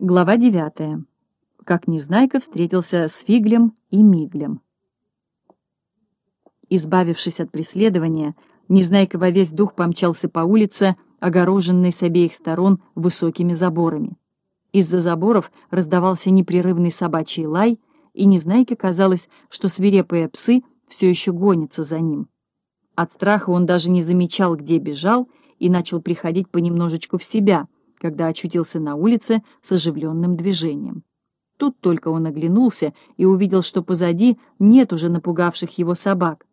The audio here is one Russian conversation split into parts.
Глава девятая. Как Незнайка встретился с Фиглем и Миглем. Избавившись от преследования, Незнайка во весь дух помчался по улице, огороженной с обеих сторон высокими заборами. Из-за заборов раздавался непрерывный собачий лай, и Незнайке казалось, что свирепые псы все еще гонятся за ним. От страха он даже не замечал, где бежал, и начал приходить понемножечку в себя — когда очутился на улице с оживленным движением. Тут только он оглянулся и увидел, что позади нет уже напугавших его собак.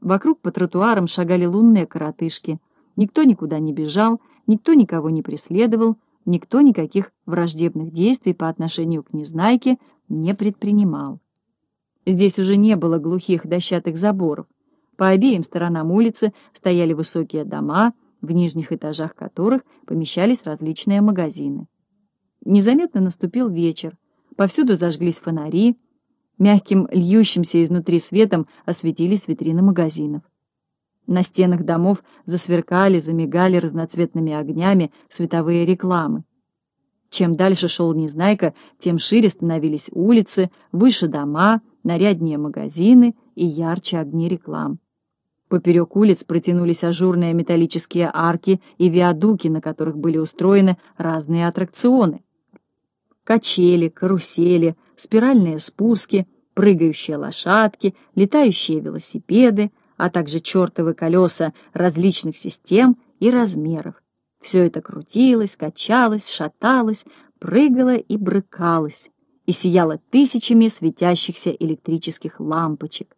Вокруг по тротуарам шагали лунные коротышки. Никто никуда не бежал, никто никого не преследовал, никто никаких враждебных действий по отношению к Незнайке не предпринимал. Здесь уже не было глухих дощатых заборов. По обеим сторонам улицы стояли высокие дома — в нижних этажах которых помещались различные магазины. Незаметно наступил вечер, повсюду зажглись фонари, мягким льющимся изнутри светом осветились витрины магазинов. На стенах домов засверкали, замигали разноцветными огнями световые рекламы. Чем дальше шел Незнайка, тем шире становились улицы, выше дома, наряднее магазины и ярче огни реклам. Поперек улиц протянулись ажурные металлические арки и виадуки, на которых были устроены разные аттракционы. Качели, карусели, спиральные спуски, прыгающие лошадки, летающие велосипеды, а также чертовы колеса различных систем и размеров. Все это крутилось, качалось, шаталось, прыгало и брыкалось, и сияло тысячами светящихся электрических лампочек.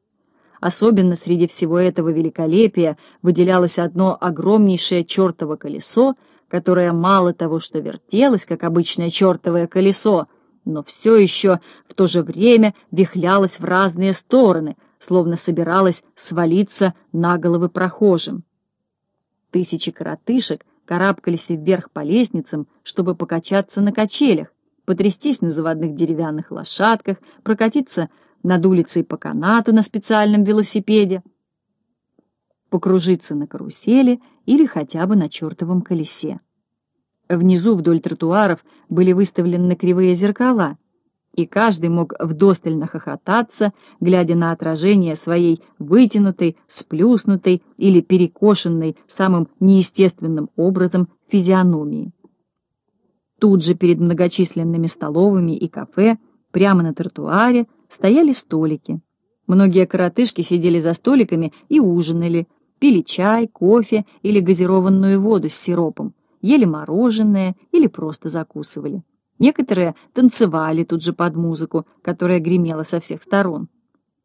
Особенно среди всего этого великолепия выделялось одно огромнейшее чертово колесо, которое мало того, что вертелось, как обычное чертовое колесо, но все еще в то же время вихлялось в разные стороны, словно собиралось свалиться на головы прохожим. Тысячи коротышек карабкались вверх по лестницам, чтобы покачаться на качелях, потрястись на заводных деревянных лошадках, прокатиться над улицей по канату на специальном велосипеде, покружиться на карусели или хотя бы на чертовом колесе. Внизу вдоль тротуаров были выставлены кривые зеркала, и каждый мог вдосталь нахохотаться, глядя на отражение своей вытянутой, сплюснутой или перекошенной самым неестественным образом физиономии. Тут же перед многочисленными столовыми и кафе, прямо на тротуаре, стояли столики. Многие коротышки сидели за столиками и ужинали, пили чай, кофе или газированную воду с сиропом, ели мороженое или просто закусывали. Некоторые танцевали тут же под музыку, которая гремела со всех сторон.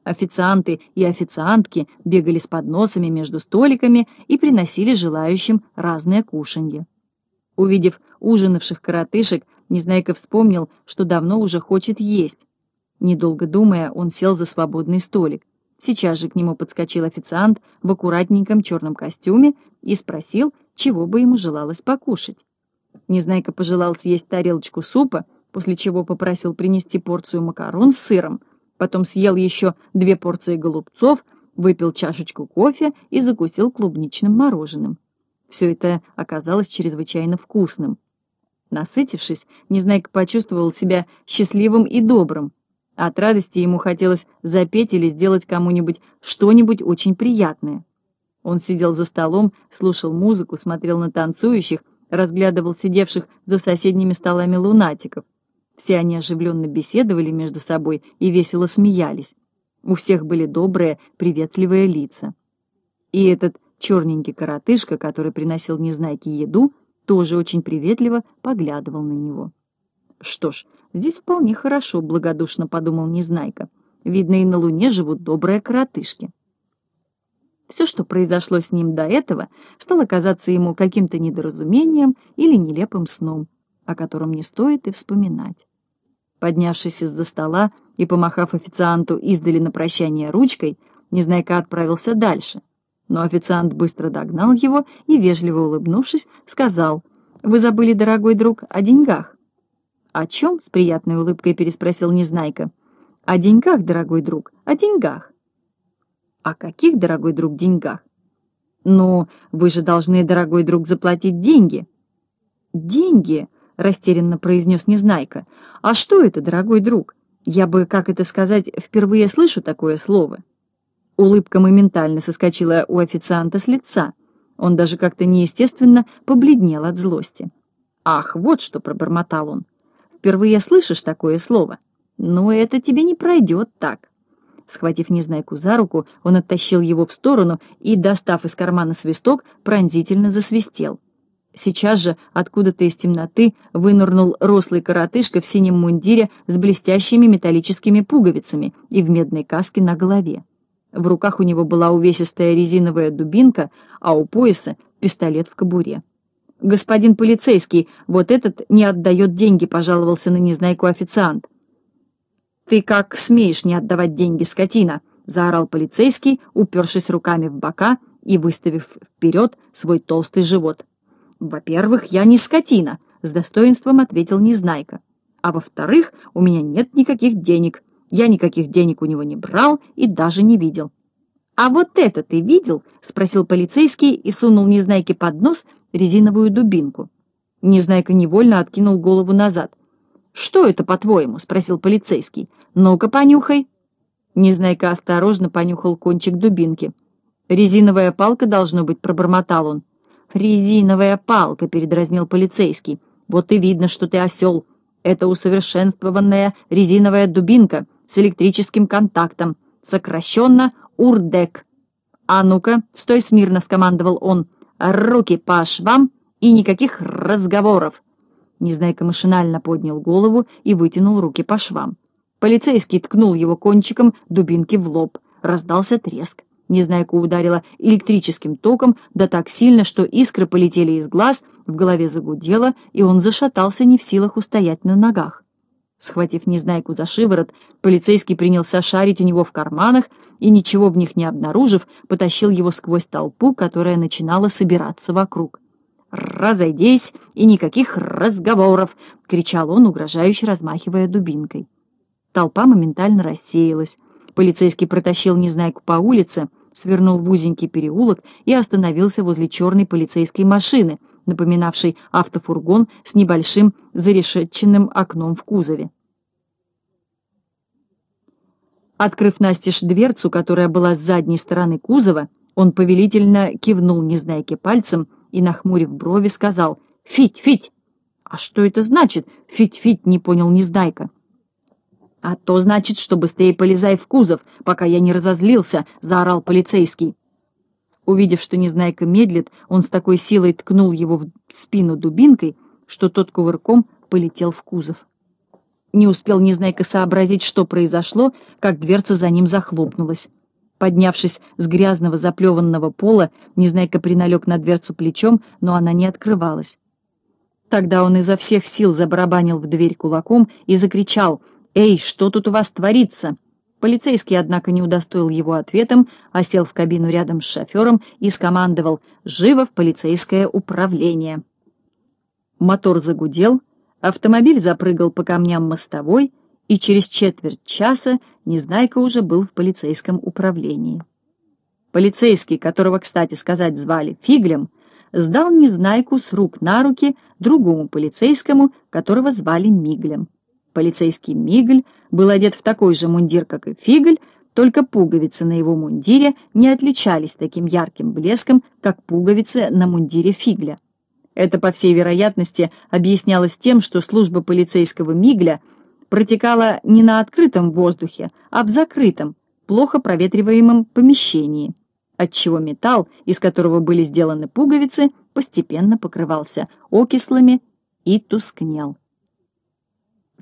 Официанты и официантки бегали с подносами между столиками и приносили желающим разные кушанья. Увидев ужинавших коротышек, Незнайка вспомнил, что давно уже хочет есть, Недолго думая, он сел за свободный столик. Сейчас же к нему подскочил официант в аккуратненьком черном костюме и спросил, чего бы ему желалось покушать. Незнайка пожелал съесть тарелочку супа, после чего попросил принести порцию макарон с сыром, потом съел еще две порции голубцов, выпил чашечку кофе и закусил клубничным мороженым. Все это оказалось чрезвычайно вкусным. Насытившись, Незнайка почувствовал себя счастливым и добрым, от радости ему хотелось запеть или сделать кому-нибудь что-нибудь очень приятное. Он сидел за столом, слушал музыку, смотрел на танцующих, разглядывал сидевших за соседними столами лунатиков. Все они оживленно беседовали между собой и весело смеялись. У всех были добрые, приветливые лица. И этот черненький коротышка, который приносил Незнайке еду, тоже очень приветливо поглядывал на него. Что ж, здесь вполне хорошо, благодушно подумал Незнайка. Видно, и на Луне живут добрые коротышки. Все, что произошло с ним до этого, стало казаться ему каким-то недоразумением или нелепым сном, о котором не стоит и вспоминать. Поднявшись из-за стола и помахав официанту издали на прощание ручкой, Незнайка отправился дальше. Но официант быстро догнал его и, вежливо улыбнувшись, сказал, «Вы забыли, дорогой друг, о деньгах». «О чем?» — с приятной улыбкой переспросил Незнайка. «О деньгах, дорогой друг, о деньгах». «О каких, дорогой друг, деньгах?» «Ну, вы же должны, дорогой друг, заплатить деньги». «Деньги?» — растерянно произнес Незнайка. «А что это, дорогой друг? Я бы, как это сказать, впервые слышу такое слово». Улыбка моментально соскочила у официанта с лица. Он даже как-то неестественно побледнел от злости. «Ах, вот что!» — пробормотал он. «Впервые слышишь такое слово? Но это тебе не пройдет так». Схватив Незнайку за руку, он оттащил его в сторону и, достав из кармана свисток, пронзительно засвистел. Сейчас же откуда-то из темноты вынырнул рослый коротышка в синем мундире с блестящими металлическими пуговицами и в медной каске на голове. В руках у него была увесистая резиновая дубинка, а у пояса — пистолет в кобуре. «Господин полицейский, вот этот не отдает деньги», — пожаловался на Незнайку официант. «Ты как смеешь не отдавать деньги, скотина?» — заорал полицейский, упершись руками в бока и выставив вперед свой толстый живот. «Во-первых, я не скотина», — с достоинством ответил Незнайка. «А во-вторых, у меня нет никаких денег. Я никаких денег у него не брал и даже не видел». «А вот это ты видел?» — спросил полицейский и сунул Незнайке под нос резиновую дубинку. Незнайка невольно откинул голову назад. «Что это, по-твоему?» — спросил полицейский. «Ну-ка, понюхай». Незнайка осторожно понюхал кончик дубинки. «Резиновая палка, должно быть», — пробормотал он. «Резиновая палка», — передразнил полицейский. «Вот и видно, что ты осел. Это усовершенствованная резиновая дубинка с электрическим контактом, сокращенно УРДЭК». «А ну-ка, стой смирно», — скомандовал он. «Руки по швам и никаких разговоров». Незнайка машинально поднял голову и вытянул руки по швам. Полицейский ткнул его кончиком дубинки в лоб. Раздался треск. Незнайку ударило электрическим током, да так сильно, что искры полетели из глаз, в голове загудело, и он зашатался не в силах устоять на ногах. Схватив Незнайку за шиворот, полицейский принялся шарить у него в карманах и, ничего в них не обнаружив, потащил его сквозь толпу, которая начинала собираться вокруг. «Разойдись и никаких разговоров!» — кричал он, угрожающе размахивая дубинкой. Толпа моментально рассеялась. Полицейский протащил Незнайку по улице, свернул в узенький переулок и остановился возле черной полицейской машины, напоминавшей автофургон с небольшим зарешетченным окном в кузове. Открыв настежь дверцу, которая была с задней стороны кузова, он повелительно кивнул Незнайке пальцем и, нахмурив брови, сказал «Фить, Фить!» «А что это значит?» «Фить, Фить!» — не понял Незнайка. «А то значит, что быстрее полезай в кузов, пока я не разозлился», — заорал полицейский. Увидев, что Незнайка медлит, он с такой силой ткнул его в спину дубинкой, что тот кувырком полетел в кузов. Не успел Незнайка сообразить, что произошло, как дверца за ним захлопнулась. Поднявшись с грязного заплеванного пола, Незнайка приналег на дверцу плечом, но она не открывалась. Тогда он изо всех сил забарабанил в дверь кулаком и закричал «Эй, что тут у вас творится?» Полицейский, однако, не удостоил его ответом, а сел в кабину рядом с шофером и скомандовал «Живо в полицейское управление!». Мотор загудел, автомобиль запрыгал по камням мостовой, и через четверть часа Незнайка уже был в полицейском управлении. Полицейский, которого, кстати сказать, звали Фиглем, сдал Незнайку с рук на руки другому полицейскому, которого звали Миглем. Полицейский Мигль был одет в такой же мундир, как и Фигль, только пуговицы на его мундире не отличались таким ярким блеском, как пуговицы на мундире Фигля. Это, по всей вероятности, объяснялось тем, что служба полицейского Мигля — протекала не на открытом воздухе, а в закрытом, плохо проветриваемом помещении, отчего металл, из которого были сделаны пуговицы, постепенно покрывался окислами и тускнел.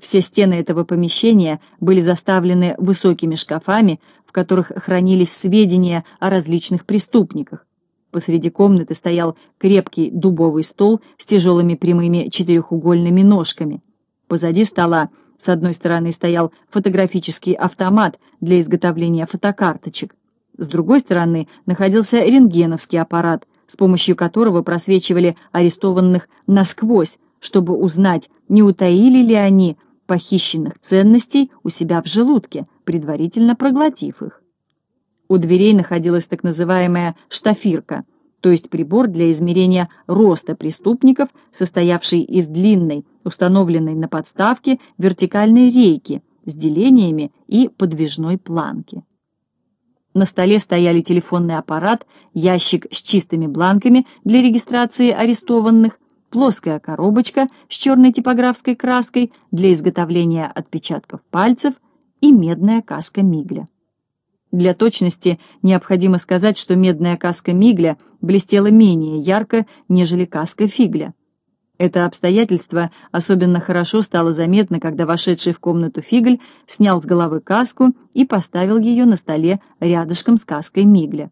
Все стены этого помещения были заставлены высокими шкафами, в которых хранились сведения о различных преступниках. Посреди комнаты стоял крепкий дубовый стол с тяжелыми прямыми четырехугольными ножками. Позади стола с одной стороны стоял фотографический автомат для изготовления фотокарточек. С другой стороны находился рентгеновский аппарат, с помощью которого просвечивали арестованных насквозь, чтобы узнать, не утаили ли они похищенных ценностей у себя в желудке, предварительно проглотив их. У дверей находилась так называемая штафирка, то есть прибор для измерения роста преступников, состоявший из длинной установленной на подставке вертикальной рейки с делениями и подвижной планки. На столе стояли телефонный аппарат, ящик с чистыми бланками для регистрации арестованных, плоская коробочка с черной типографской краской для изготовления отпечатков пальцев и медная каска Мигля. Для точности необходимо сказать, что медная каска Мигля блестела менее ярко, нежели каска Фигля. Это обстоятельство особенно хорошо стало заметно, когда вошедший в комнату Фигль снял с головы каску и поставил ее на столе рядышком с каской Мигля.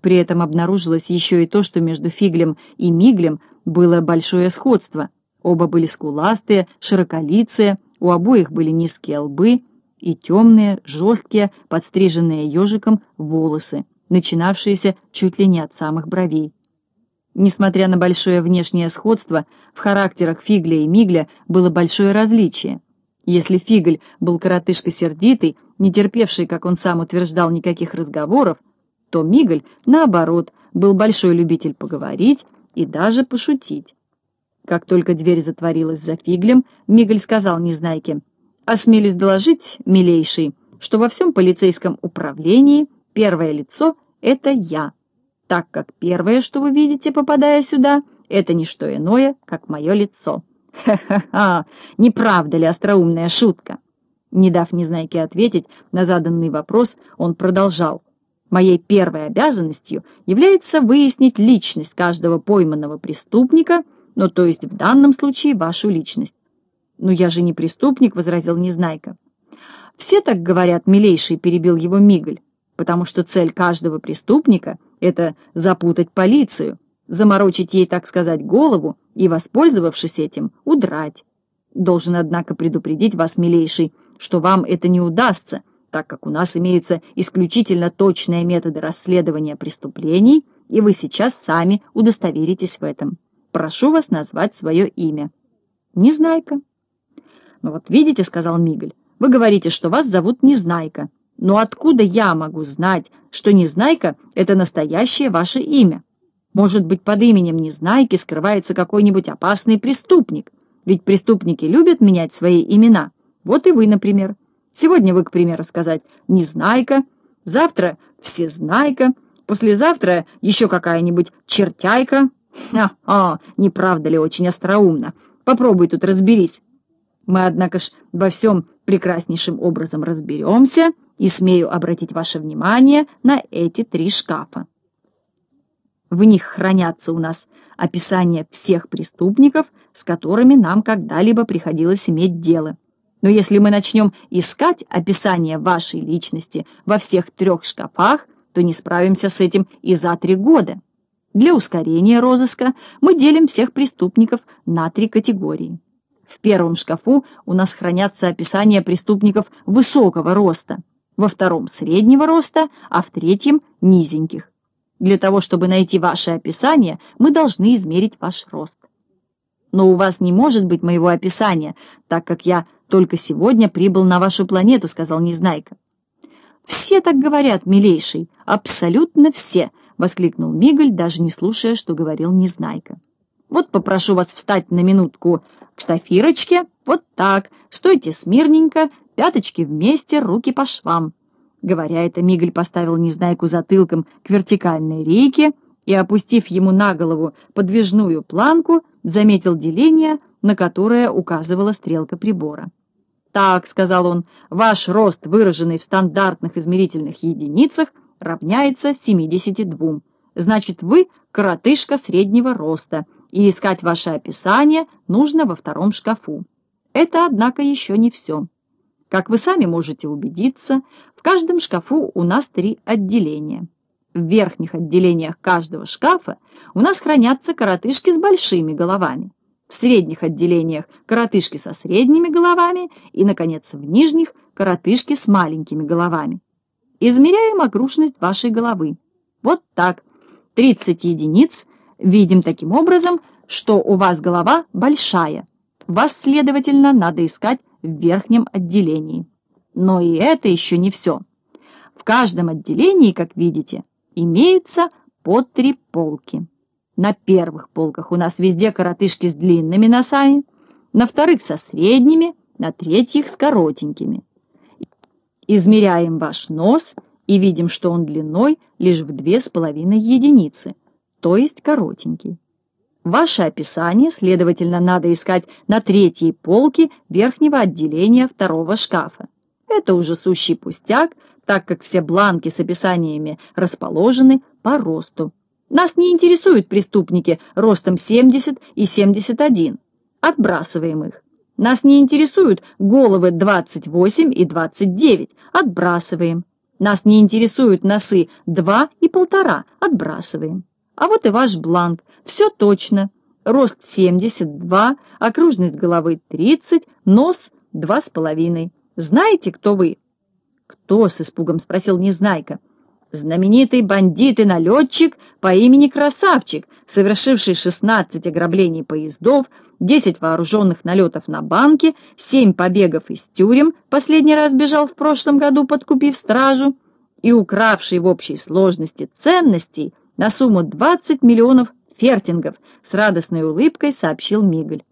При этом обнаружилось еще и то, что между Фиглем и Миглем было большое сходство. Оба были скуластые, широколицые, у обоих были низкие лбы и темные, жесткие, подстриженные ежиком волосы, начинавшиеся чуть ли не от самых бровей. Несмотря на большое внешнее сходство, в характерах Фигля и Мигля было большое различие. Если Фигль был коротышка сердитый, не терпевший, как он сам утверждал, никаких разговоров, то Мигль, наоборот, был большой любитель поговорить и даже пошутить. Как только дверь затворилась за Фиглем, Мигль сказал Незнайке, «Осмелюсь доложить, милейший, что во всем полицейском управлении первое лицо — это я» так как первое, что вы видите, попадая сюда, это не что иное, как мое лицо. Ха-ха-ха! Не правда ли остроумная шутка? Не дав Незнайке ответить на заданный вопрос, он продолжал. Моей первой обязанностью является выяснить личность каждого пойманного преступника, ну, то есть в данном случае вашу личность. «Ну, я же не преступник», — возразил Незнайка. «Все так говорят, милейший», — перебил его Мигль, «потому что цель каждого преступника — это запутать полицию, заморочить ей, так сказать, голову и, воспользовавшись этим, удрать. Должен, однако, предупредить вас, милейший, что вам это не удастся, так как у нас имеются исключительно точные методы расследования преступлений, и вы сейчас сами удостоверитесь в этом. Прошу вас назвать свое имя. Незнайка. Ну вот видите, — сказал Мигль, — вы говорите, что вас зовут Незнайка. Но откуда я могу знать, что Незнайка — это настоящее ваше имя? Может быть, под именем Незнайки скрывается какой-нибудь опасный преступник? Ведь преступники любят менять свои имена. Вот и вы, например. Сегодня вы, к примеру, сказать «Незнайка», завтра «Всезнайка», послезавтра еще какая-нибудь «Чертяйка». А, не правда ли очень остроумно? Попробуй тут разберись. Мы, однако ж, во всем прекраснейшим образом разберемся — и смею обратить ваше внимание на эти три шкафа. В них хранятся у нас описания всех преступников, с которыми нам когда-либо приходилось иметь дело. Но если мы начнем искать описание вашей личности во всех трех шкафах, то не справимся с этим и за три года. Для ускорения розыска мы делим всех преступников на три категории. В первом шкафу у нас хранятся описания преступников высокого роста – во втором среднего роста, а в третьем низеньких. Для того, чтобы найти ваше описание, мы должны измерить ваш рост. Но у вас не может быть моего описания, так как я только сегодня прибыл на вашу планету, сказал Незнайка. Все так говорят, милейший, абсолютно все, воскликнул Миголь, даже не слушая, что говорил Незнайка. Вот попрошу вас встать на минутку к штафирочке, вот так, стойте смирненько, Пяточки вместе, руки по швам. Говоря это, Мигль поставил Незнайку затылком к вертикальной рейке и, опустив ему на голову подвижную планку, заметил деление, на которое указывала стрелка прибора. «Так», — сказал он, — «ваш рост, выраженный в стандартных измерительных единицах, равняется 72. Значит, вы коротышка среднего роста, и искать ваше описание нужно во втором шкафу. Это, однако, еще не все». Как вы сами можете убедиться, в каждом шкафу у нас три отделения. В верхних отделениях каждого шкафа у нас хранятся коротышки с большими головами. В средних отделениях коротышки со средними головами и, наконец, в нижних коротышки с маленькими головами. Измеряем окружность вашей головы. Вот так. 30 единиц. Видим таким образом, что у вас голова большая. Вас, следовательно, надо искать в верхнем отделении. Но и это еще не все. В каждом отделении, как видите, имеются по три полки. На первых полках у нас везде коротышки с длинными носами, на вторых со средними, на третьих с коротенькими. Измеряем ваш нос и видим, что он длиной лишь в две с половиной единицы, то есть коротенький. Ваше описание, следовательно, надо искать на третьей полке верхнего отделения второго шкафа. Это уже сущий пустяк, так как все бланки с описаниями расположены по росту. Нас не интересуют преступники ростом 70 и 71. Отбрасываем их. Нас не интересуют головы 28 и 29. Отбрасываем. Нас не интересуют носы 2 и 1,5. Отбрасываем. А вот и ваш бланк. Все точно. Рост 72, окружность головы 30, нос 2,5. Знаете, кто вы? Кто? С испугом спросил Незнайка. Знаменитый бандит и налетчик по имени Красавчик, совершивший 16 ограблений поездов, 10 вооруженных налетов на банки, 7 побегов из тюрем, последний раз бежал в прошлом году, подкупив стражу, и укравший в общей сложности ценностей на сумму 20 миллионов фертингов, с радостной улыбкой сообщил Мигль.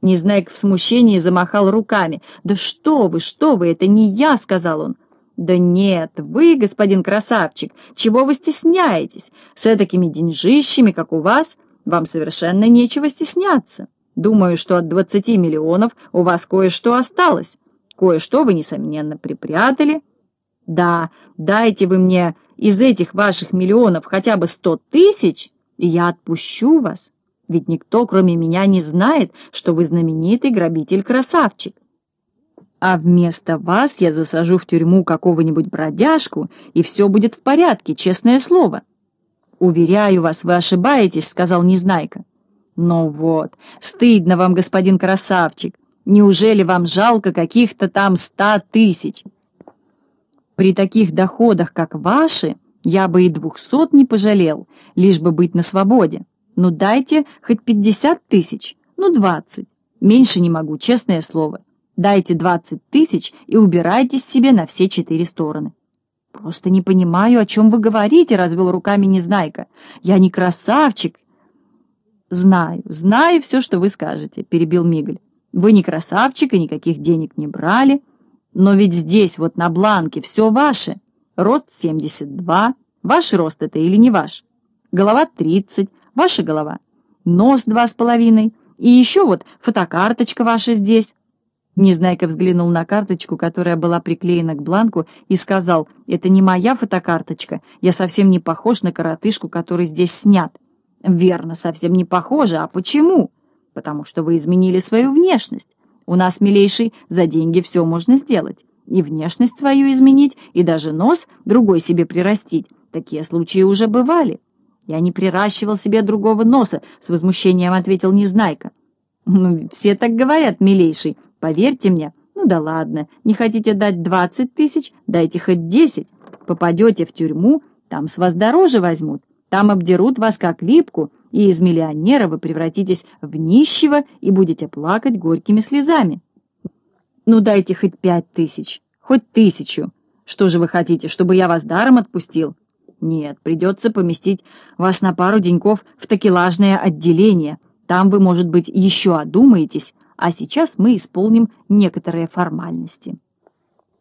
Незнайка в смущении замахал руками. «Да что вы, что вы, это не я!» — сказал он. «Да нет, вы, господин красавчик, чего вы стесняетесь? С такими деньжищами, как у вас, вам совершенно нечего стесняться. Думаю, что от двадцати миллионов у вас кое-что осталось. Кое-что вы, несомненно, припрятали. Да, дайте вы мне из этих ваших миллионов хотя бы сто тысяч, и я отпущу вас, ведь никто, кроме меня, не знает, что вы знаменитый грабитель-красавчик. А вместо вас я засажу в тюрьму какого-нибудь бродяжку, и все будет в порядке, честное слово. «Уверяю вас, вы ошибаетесь», — сказал Незнайка. «Ну вот, стыдно вам, господин красавчик. Неужели вам жалко каких-то там ста тысяч?» При таких доходах, как ваши, я бы и двухсот не пожалел, лишь бы быть на свободе. Ну дайте хоть пятьдесят тысяч, ну двадцать. Меньше не могу, честное слово. Дайте двадцать тысяч и убирайтесь себе на все четыре стороны. Просто не понимаю, о чем вы говорите, развел руками Незнайка. Я не красавчик. Знаю, знаю все, что вы скажете, перебил Мигль. Вы не красавчик и никаких денег не брали. Но ведь здесь, вот на бланке, все ваше. Рост 72. Ваш рост это или не ваш? Голова 30. Ваша голова. Нос два с половиной. И еще вот фотокарточка ваша здесь. Незнайка взглянул на карточку, которая была приклеена к бланку, и сказал, «Это не моя фотокарточка, я совсем не похож на коротышку, который здесь снят». «Верно, совсем не похоже. А почему?» «Потому что вы изменили свою внешность. У нас, милейший, за деньги все можно сделать. И внешность свою изменить, и даже нос другой себе прирастить. Такие случаи уже бывали. Я не приращивал себе другого носа, с возмущением ответил Незнайка. Ну, все так говорят, милейший, поверьте мне. Ну да ладно, не хотите дать двадцать тысяч, дайте хоть десять. Попадете в тюрьму, там с вас дороже возьмут. Там обдерут вас как липку, и из миллионера вы превратитесь в нищего и будете плакать горькими слезами. Ну дайте хоть пять тысяч, хоть тысячу. Что же вы хотите, чтобы я вас даром отпустил? Нет, придется поместить вас на пару деньков в такелажное отделение. Там вы, может быть, еще одумаетесь, а сейчас мы исполним некоторые формальности.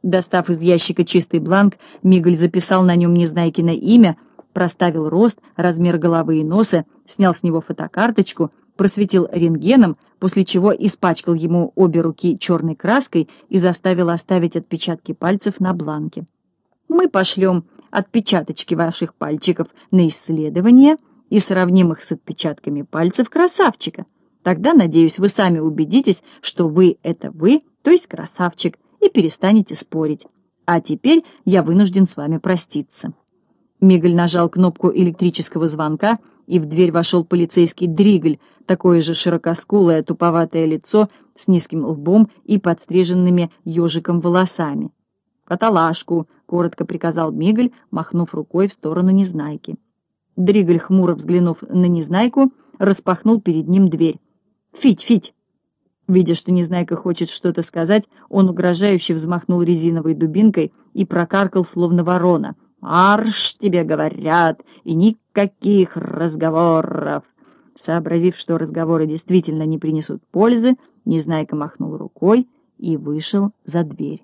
Достав из ящика чистый бланк, Миголь записал на нем Незнайкино имя — проставил рост, размер головы и носа, снял с него фотокарточку, просветил рентгеном, после чего испачкал ему обе руки черной краской и заставил оставить отпечатки пальцев на бланке. Мы пошлем отпечаточки ваших пальчиков на исследование и сравним их с отпечатками пальцев красавчика. Тогда, надеюсь, вы сами убедитесь, что вы — это вы, то есть красавчик, и перестанете спорить. А теперь я вынужден с вами проститься. Мигль нажал кнопку электрического звонка, и в дверь вошел полицейский Дригль, такое же широкоскулое, туповатое лицо с низким лбом и подстриженными ежиком волосами. «Каталашку!» — коротко приказал Мигль, махнув рукой в сторону Незнайки. Дригль, хмуро взглянув на Незнайку, распахнул перед ним дверь. «Фить, Фить!» Видя, что Незнайка хочет что-то сказать, он угрожающе взмахнул резиновой дубинкой и прокаркал, словно ворона — «Марш, тебе говорят, и никаких разговоров!» Сообразив, что разговоры действительно не принесут пользы, Незнайка махнул рукой и вышел за дверь.